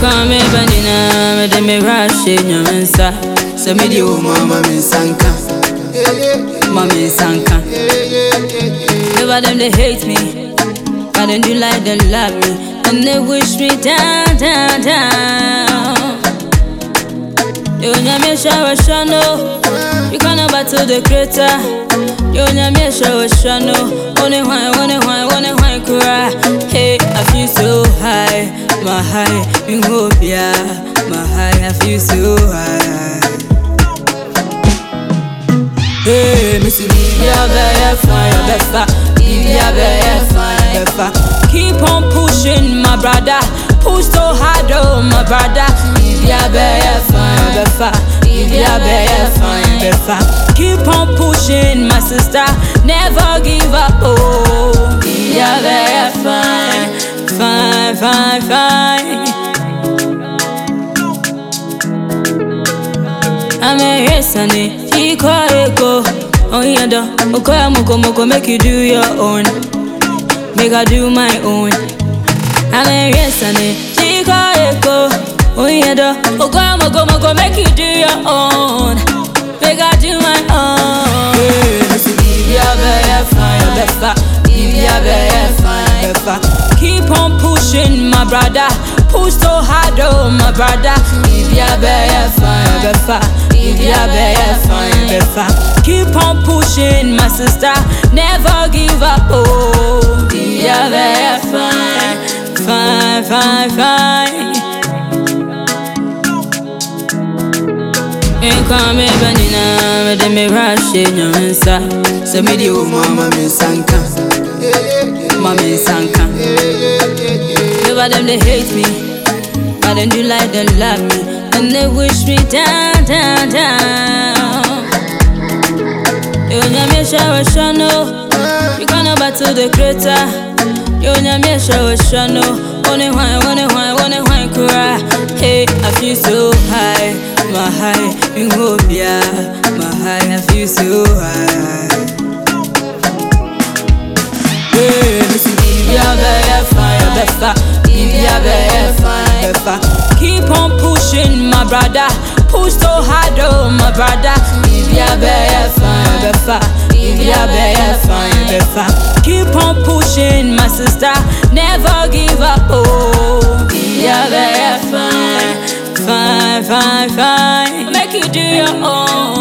Come me banana, me de me in your mensa. So me di o mama me me. Never them they hate me, but them do like they love me, and they wish me down, down, down. You nyame shower shano, you can't battle the creator. You nyame shower shano, only why, only why, only cry. Hey, I feel so high, my high, you hope yeah, my high, I feel so high. Hey, Missy, Livia, better fire, better, Livia, better fire, better. Keep on pushing, my brother. Push so hard, oh, my brother. Better fire, better, fire, better. Keep on pushing, my sister. Never give up, oh. Fine, fine, fine. A yesane, iko eko. Oh yeah, do. Okoya moko moko, make you do your own. Make I do my own. I'm a yesane, iko eko. Oh yeah, do. Okoya moko moko, make you do your own. Make I do my own. Keep on pushing, my brother. Push so hard, oh my brother. Livia beya fire befa, Livia beya fire befa. Keep on pushing, my sister. Never give up, oh. Livia beya fine, fine, fine, fine. Nka me banina, me de me your mensa. So me di o mama me sanka, mama me sanka. Never them they hate me, but them do like they love me, and they wish me down, down, down. You nyame shower shano, you can't battle the creator. You nyame shower shano, only why, only why, only why cry. Hey, I feel so high, my high, hope yeah, my high, I feel so high. Hey, Missy Livia, beya fire, befa, pushing, my brother. Push so hard, oh my brother. Livia, beya fire, befa, Livia, beya fire, befa. Keep on pushing, my sister. Never give up, oh. Livia, beya fine, fine, fine, fine. Make you do your own.